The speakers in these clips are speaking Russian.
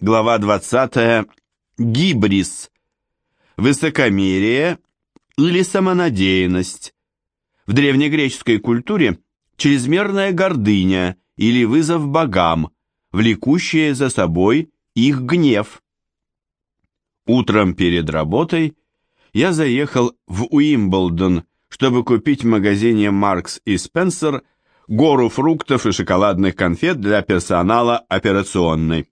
Глава 20. Гибрис. Высокомерие или самонадеянность. В древнегреческой культуре чрезмерная гордыня или вызов богам, влекущие за собой их гнев. Утром перед работой я заехал в Уимблдон, чтобы купить в магазине Маркс и Спенсер гору фруктов и шоколадных конфет для персонала операционной.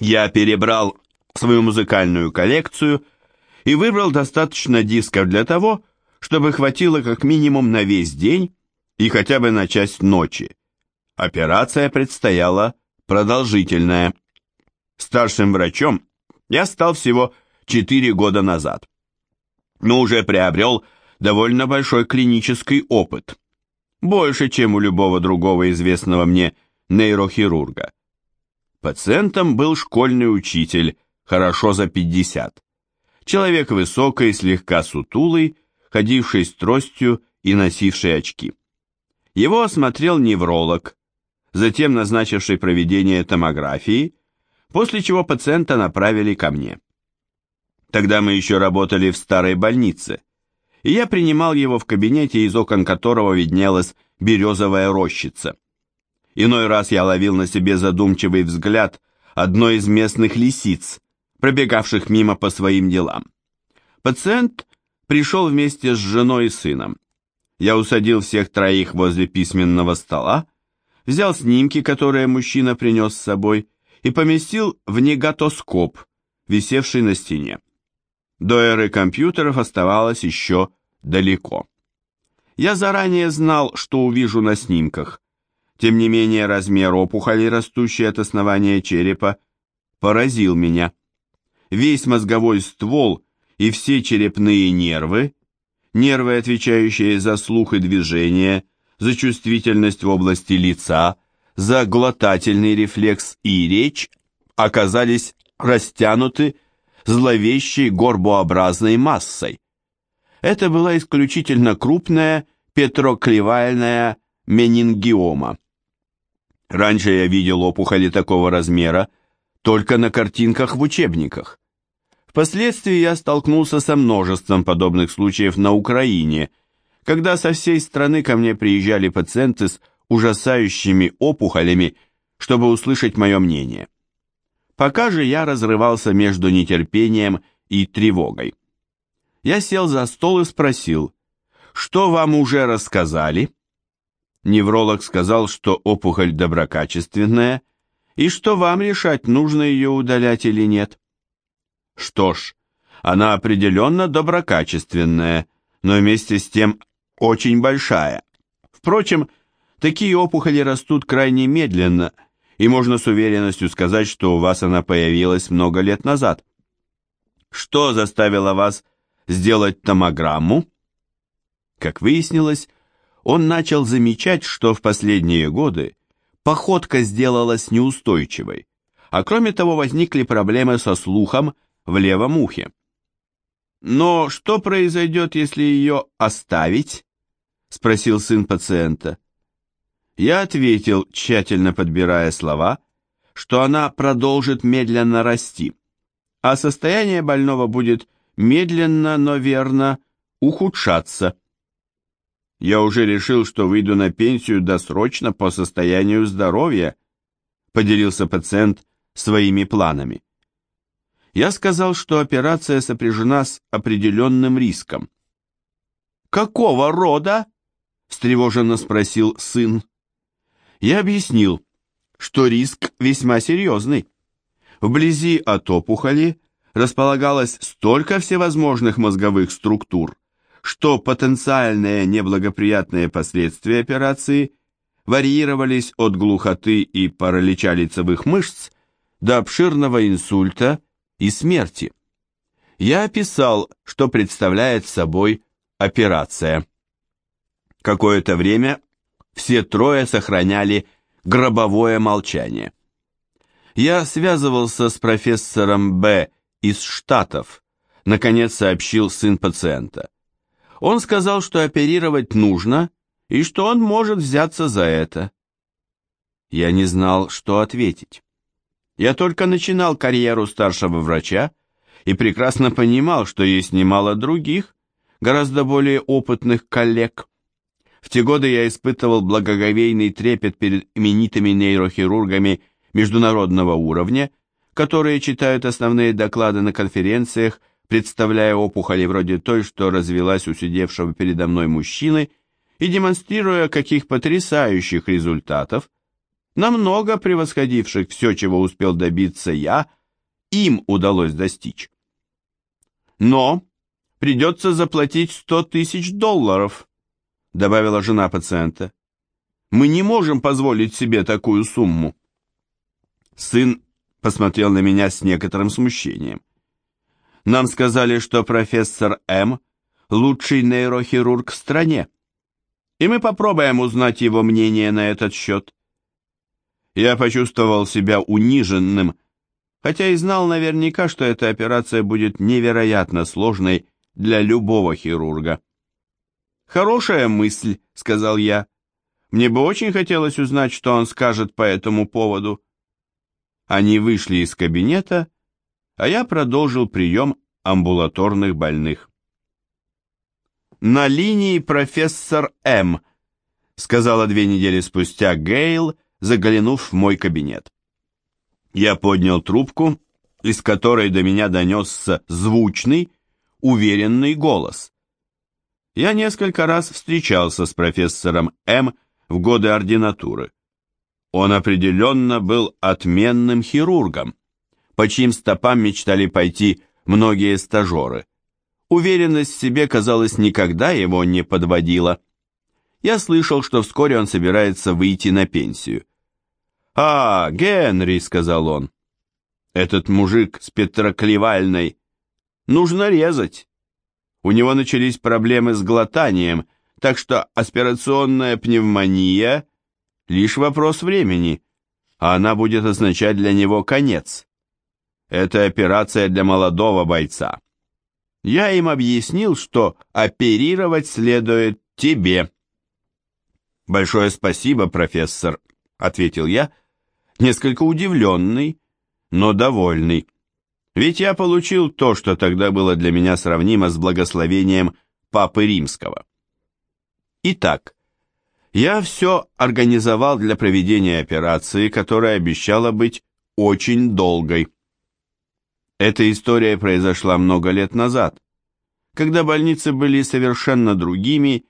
Я перебрал свою музыкальную коллекцию и выбрал достаточно дисков для того, чтобы хватило как минимум на весь день и хотя бы на часть ночи. Операция предстояла продолжительная. Старшим врачом я стал всего 4 года назад, но уже приобрел довольно большой клинический опыт, больше, чем у любого другого известного мне нейрохирурга. Пациентом был школьный учитель, хорошо за 50. Человек высокий, слегка сутулый, ходивший с тростью и носивший очки. Его осмотрел невролог, затем назначивший проведение томографии, после чего пациента направили ко мне. Тогда мы еще работали в старой больнице, и я принимал его в кабинете, из окон которого виднелась березовая рощица. Иной раз я ловил на себе задумчивый взгляд одной из местных лисиц, пробегавших мимо по своим делам. Пациент пришел вместе с женой и сыном. Я усадил всех троих возле письменного стола, взял снимки, которые мужчина принес с собой, и поместил в негатоскоп, висевший на стене. До эры компьютеров оставалось еще далеко. Я заранее знал, что увижу на снимках. Тем не менее, размер опухоли, растущей от основания черепа, поразил меня. Весь мозговой ствол и все черепные нервы, нервы, отвечающие за слух и движение, за чувствительность в области лица, за глотательный рефлекс и речь, оказались растянуты зловещей горбообразной массой. Это была исключительно крупная петроклевальная менингиома. Раньше я видел опухоли такого размера только на картинках в учебниках. Впоследствии я столкнулся со множеством подобных случаев на Украине, когда со всей страны ко мне приезжали пациенты с ужасающими опухолями, чтобы услышать мое мнение. Пока же я разрывался между нетерпением и тревогой. Я сел за стол и спросил, что вам уже рассказали? Невролог сказал, что опухоль доброкачественная, и что вам решать, нужно ее удалять или нет. Что ж, она определенно доброкачественная, но вместе с тем очень большая. Впрочем, такие опухоли растут крайне медленно – и можно с уверенностью сказать, что у вас она появилась много лет назад. Что заставило вас сделать томограмму? Как выяснилось, он начал замечать, что в последние годы походка сделалась неустойчивой, а кроме того возникли проблемы со слухом в левом ухе. «Но что произойдет, если ее оставить?» – спросил сын пациента. Я ответил, тщательно подбирая слова, что она продолжит медленно расти, а состояние больного будет медленно, но верно ухудшаться. Я уже решил, что выйду на пенсию досрочно по состоянию здоровья, поделился пациент своими планами. Я сказал, что операция сопряжена с определенным риском. «Какого рода?» – встревоженно спросил сын. Я объяснил, что риск весьма серьезный. Вблизи от опухоли располагалось столько всевозможных мозговых структур, что потенциальные неблагоприятные последствия операции варьировались от глухоты и паралича лицевых мышц до обширного инсульта и смерти. Я описал, что представляет собой операция. Какое-то время все трое сохраняли гробовое молчание. Я связывался с профессором Б. из Штатов, наконец сообщил сын пациента. Он сказал, что оперировать нужно и что он может взяться за это. Я не знал, что ответить. Я только начинал карьеру старшего врача и прекрасно понимал, что есть немало других, гораздо более опытных коллег. В те годы я испытывал благоговейный трепет перед именитыми нейрохирургами международного уровня, которые читают основные доклады на конференциях, представляя опухоли вроде той, что развелась у сидевшего передо мной мужчины, и демонстрируя, каких потрясающих результатов, намного превосходивших все, чего успел добиться я, им удалось достичь. Но придется заплатить 100 тысяч долларов, добавила жена пациента. Мы не можем позволить себе такую сумму. Сын посмотрел на меня с некоторым смущением. Нам сказали, что профессор М – лучший нейрохирург в стране, и мы попробуем узнать его мнение на этот счет. Я почувствовал себя униженным, хотя и знал наверняка, что эта операция будет невероятно сложной для любого хирурга. «Хорошая мысль», — сказал я. «Мне бы очень хотелось узнать, что он скажет по этому поводу». Они вышли из кабинета, а я продолжил прием амбулаторных больных. «На линии профессор М», — сказала две недели спустя Гейл, заглянув в мой кабинет. Я поднял трубку, из которой до меня донесся звучный, уверенный голос. Я несколько раз встречался с профессором М. в годы ординатуры. Он определенно был отменным хирургом, по чьим стопам мечтали пойти многие стажеры. Уверенность в себе, казалось, никогда его не подводила. Я слышал, что вскоре он собирается выйти на пенсию. «А, Генри», — сказал он, — «этот мужик с петроклевальной нужно резать». У него начались проблемы с глотанием, так что аспирационная пневмония – лишь вопрос времени, а она будет означать для него конец. Это операция для молодого бойца. Я им объяснил, что оперировать следует тебе. «Большое спасибо, профессор», — ответил я, несколько удивленный, но довольный. Ведь я получил то, что тогда было для меня сравнимо с благословением Папы Римского. Итак, я все организовал для проведения операции, которая обещала быть очень долгой. Эта история произошла много лет назад, когда больницы были совершенно другими,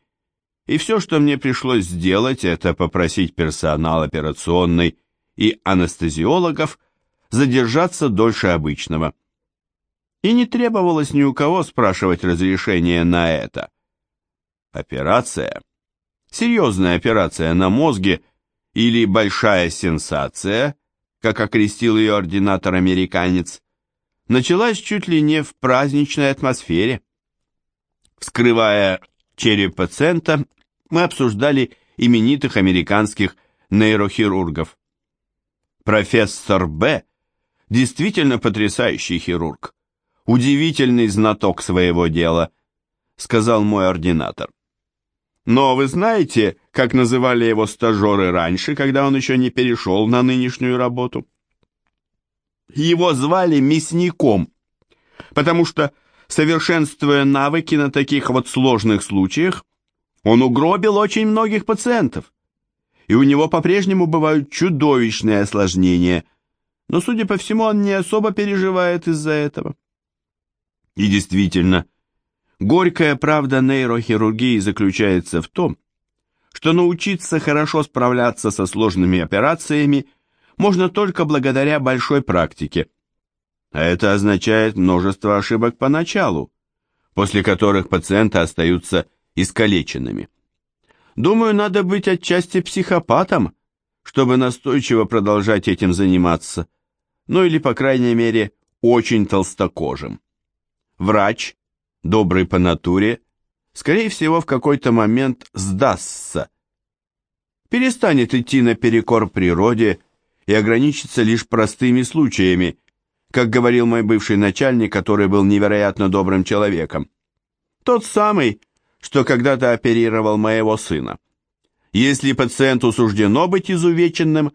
и все, что мне пришлось сделать, это попросить персонал операционной и анестезиологов – задержаться дольше обычного. И не требовалось ни у кого спрашивать разрешения на это. Операция, серьезная операция на мозге или большая сенсация, как окрестил ее ординатор-американец, началась чуть ли не в праздничной атмосфере. Вскрывая череп пациента, мы обсуждали именитых американских нейрохирургов. Профессор Б действительно потрясающий хирург, удивительный знаток своего дела, сказал мой ординатор. Но вы знаете, как называли его стажеры раньше, когда он еще не перешел на нынешнюю работу? Его звали мясником, потому что, совершенствуя навыки на таких вот сложных случаях, он угробил очень многих пациентов. И у него по-прежнему бывают чудовищные осложнения – но, судя по всему, он не особо переживает из-за этого. И действительно, горькая правда нейрохирургии заключается в том, что научиться хорошо справляться со сложными операциями можно только благодаря большой практике. А это означает множество ошибок поначалу, после которых пациенты остаются искалеченными. Думаю, надо быть отчасти психопатом, чтобы настойчиво продолжать этим заниматься ну или, по крайней мере, очень толстокожим. Врач, добрый по натуре, скорее всего, в какой-то момент сдастся, перестанет идти наперекор природе и ограничится лишь простыми случаями, как говорил мой бывший начальник, который был невероятно добрым человеком. Тот самый, что когда-то оперировал моего сына. Если пациенту суждено быть изувеченным,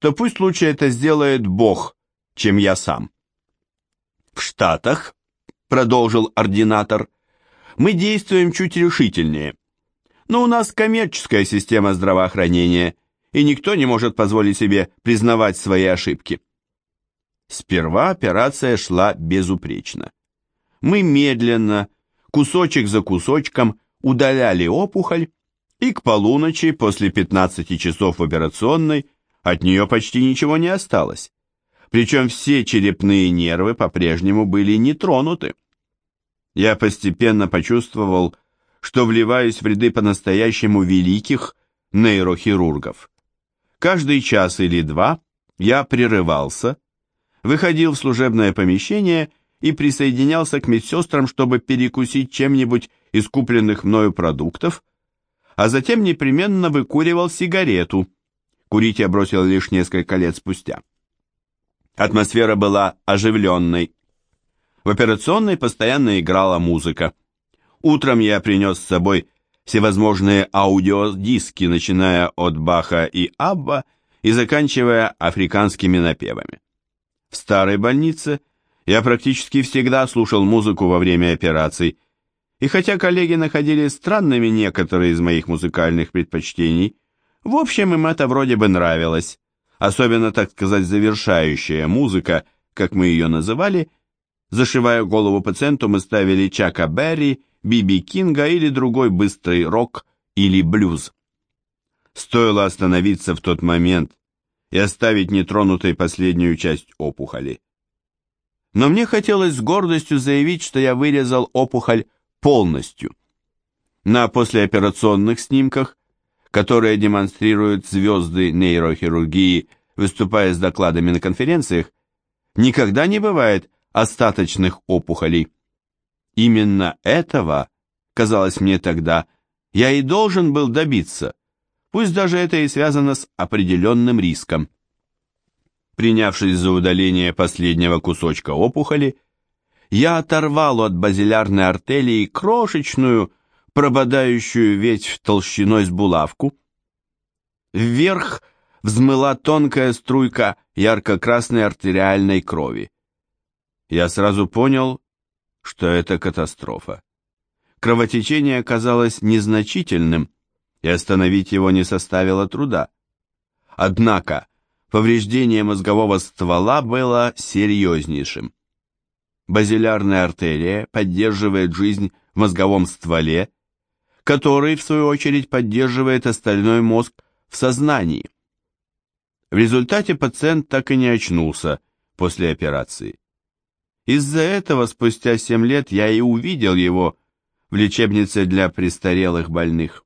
то пусть лучше это сделает Бог, чем я сам. В Штатах, продолжил ординатор, мы действуем чуть решительнее. Но у нас коммерческая система здравоохранения, и никто не может позволить себе признавать свои ошибки. Сперва операция шла безупречно. Мы медленно, кусочек за кусочком, удаляли опухоль, и к полуночи, после 15 часов в операционной, от нее почти ничего не осталось. Причем все черепные нервы по-прежнему были не тронуты. Я постепенно почувствовал, что вливаюсь в ряды по-настоящему великих нейрохирургов. Каждый час или два я прерывался, выходил в служебное помещение и присоединялся к медсестрам, чтобы перекусить чем-нибудь из купленных мною продуктов, а затем непременно выкуривал сигарету. Курить я бросил лишь несколько лет спустя. Атмосфера была оживленной. В операционной постоянно играла музыка. Утром я принес с собой всевозможные аудиодиски, начиная от Баха и Абба и заканчивая африканскими напевами. В старой больнице я практически всегда слушал музыку во время операций, и хотя коллеги находили странными некоторые из моих музыкальных предпочтений, в общем им это вроде бы нравилось, особенно, так сказать, завершающая музыка, как мы ее называли, зашивая голову пациенту, мы ставили Чака Берри, Биби Кинга или другой быстрый рок или блюз. Стоило остановиться в тот момент и оставить нетронутой последнюю часть опухоли. Но мне хотелось с гордостью заявить, что я вырезал опухоль полностью. На послеоперационных снимках, которые демонстрируют звезды нейрохирургии, выступая с докладами на конференциях, никогда не бывает остаточных опухолей. Именно этого, казалось мне тогда, я и должен был добиться, пусть даже это и связано с определенным риском. Принявшись за удаление последнего кусочка опухоли, я оторвал от базилярной артелии крошечную, прободающую ветвь толщиной с булавку. Вверх взмыла тонкая струйка ярко-красной артериальной крови. Я сразу понял, что это катастрофа. Кровотечение оказалось незначительным, и остановить его не составило труда. Однако повреждение мозгового ствола было серьезнейшим. Базилярная артерия поддерживает жизнь в мозговом стволе, который, в свою очередь, поддерживает остальной мозг в сознании. В результате пациент так и не очнулся после операции. Из-за этого спустя 7 лет я и увидел его в лечебнице для престарелых больных.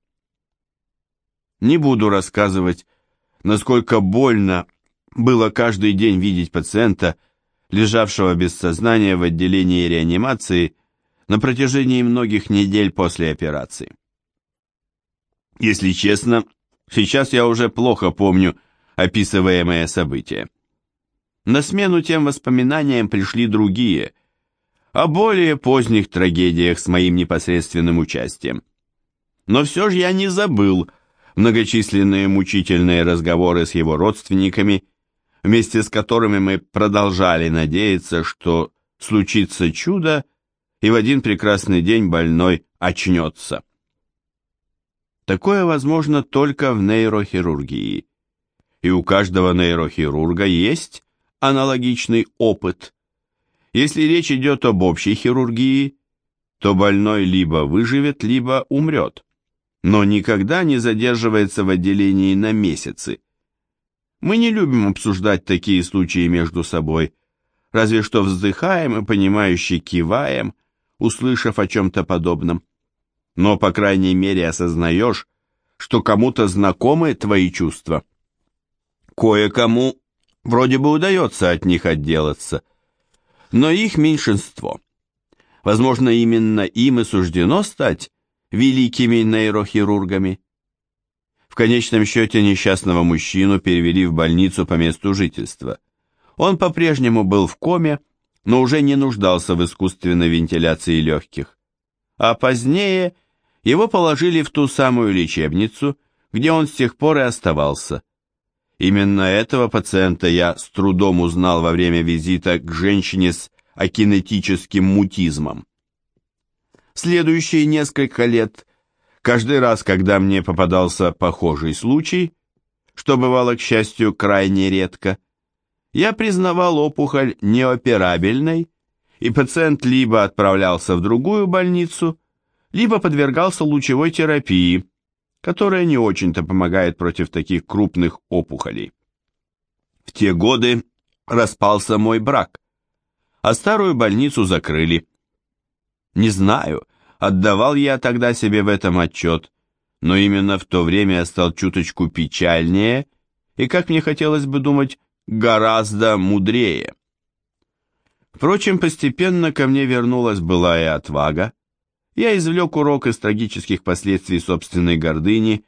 Не буду рассказывать, насколько больно было каждый день видеть пациента, лежавшего без сознания в отделении реанимации на протяжении многих недель после операции. Если честно, сейчас я уже плохо помню описываемые события. На смену тем воспоминаниям пришли другие, о более поздних трагедиях с моим непосредственным участием. Но все же я не забыл многочисленные мучительные разговоры с его родственниками, вместе с которыми мы продолжали надеяться, что случится чудо, и в один прекрасный день больной очнется. Такое возможно только в нейрохирургии. И у каждого нейрохирурга есть аналогичный опыт. Если речь идет об общей хирургии, то больной либо выживет, либо умрет но никогда не задерживается в отделении на месяцы. Мы не любим обсуждать такие случаи между собой, разве что вздыхаем и понимающе киваем, услышав о чем-то подобном. Но, по крайней мере, осознаешь, что кому-то знакомы твои чувства. Кое-кому вроде бы удается от них отделаться, но их меньшинство. Возможно, именно им и суждено стать великими нейрохирургами. В конечном счете несчастного мужчину перевели в больницу по месту жительства. Он по-прежнему был в коме, но уже не нуждался в искусственной вентиляции легких. А позднее его положили в ту самую лечебницу, где он с тех пор и оставался. Именно этого пациента я с трудом узнал во время визита к женщине с акинетическим мутизмом. Следующие несколько лет, каждый раз, когда мне попадался похожий случай, что бывало, к счастью, крайне редко, я признавал опухоль неоперабельной, и пациент либо отправлялся в другую больницу, либо подвергался лучевой терапии, которая не очень-то помогает против таких крупных опухолей. В те годы распался мой брак, а старую больницу закрыли. Не знаю, отдавал я тогда себе в этом отчет, но именно в то время я стал чуточку печальнее и, как мне хотелось бы думать, гораздо мудрее. Впрочем, постепенно ко мне вернулась былая отвага, я извлек урок из трагических последствий собственной гордыни,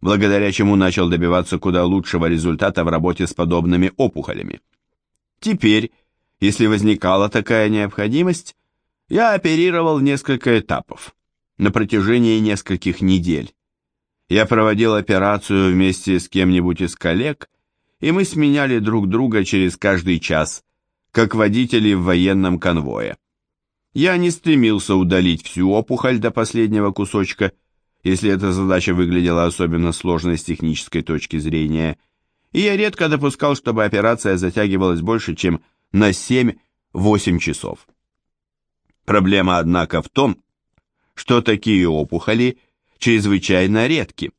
благодаря чему начал добиваться куда лучшего результата в работе с подобными опухолями. Теперь, если возникала такая необходимость, я оперировал несколько этапов на протяжении нескольких недель. Я проводил операцию вместе с кем-нибудь из коллег, и мы сменяли друг друга через каждый час, как водители в военном конвое. Я не стремился удалить всю опухоль до последнего кусочка, если эта задача выглядела особенно сложной с технической точки зрения, и я редко допускал, чтобы операция затягивалась больше, чем на 7-8 часов. Проблема, однако, в том, что такие опухоли чрезвычайно редки.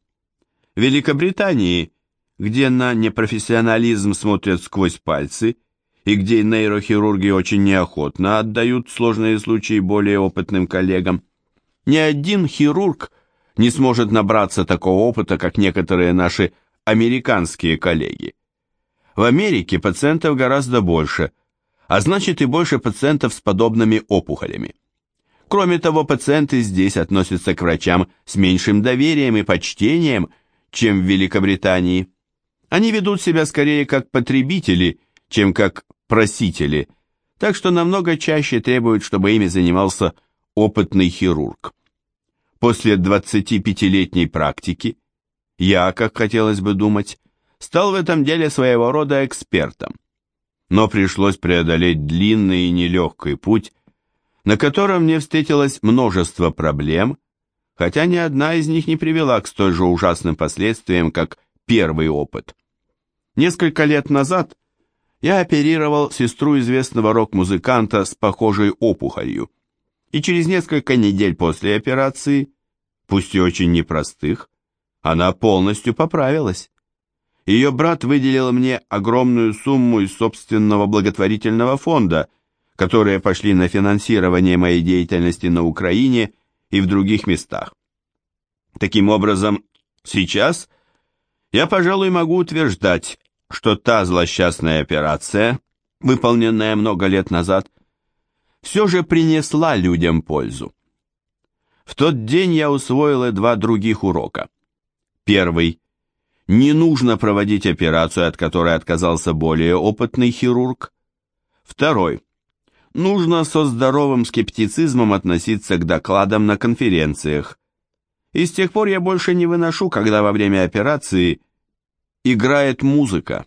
В Великобритании, где на непрофессионализм смотрят сквозь пальцы – и где нейрохирурги очень неохотно отдают сложные случаи более опытным коллегам. Ни один хирург не сможет набраться такого опыта, как некоторые наши американские коллеги. В Америке пациентов гораздо больше, а значит и больше пациентов с подобными опухолями. Кроме того, пациенты здесь относятся к врачам с меньшим доверием и почтением, чем в Великобритании. Они ведут себя скорее как потребители – чем как просители, так что намного чаще требуют, чтобы ими занимался опытный хирург. После 25-летней практики я, как хотелось бы думать, стал в этом деле своего рода экспертом. Но пришлось преодолеть длинный и нелегкий путь, на котором мне встретилось множество проблем, хотя ни одна из них не привела к столь же ужасным последствиям, как первый опыт. Несколько лет назад я оперировал сестру известного рок-музыканта с похожей опухолью. И через несколько недель после операции, пусть и очень непростых, она полностью поправилась. Ее брат выделил мне огромную сумму из собственного благотворительного фонда, которые пошли на финансирование моей деятельности на Украине и в других местах. Таким образом, сейчас я, пожалуй, могу утверждать, что та злосчастная операция, выполненная много лет назад, все же принесла людям пользу. В тот день я усвоила два других урока. Первый. Не нужно проводить операцию, от которой отказался более опытный хирург. Второй. Нужно со здоровым скептицизмом относиться к докладам на конференциях. И с тех пор я больше не выношу, когда во время операции – играет музыка.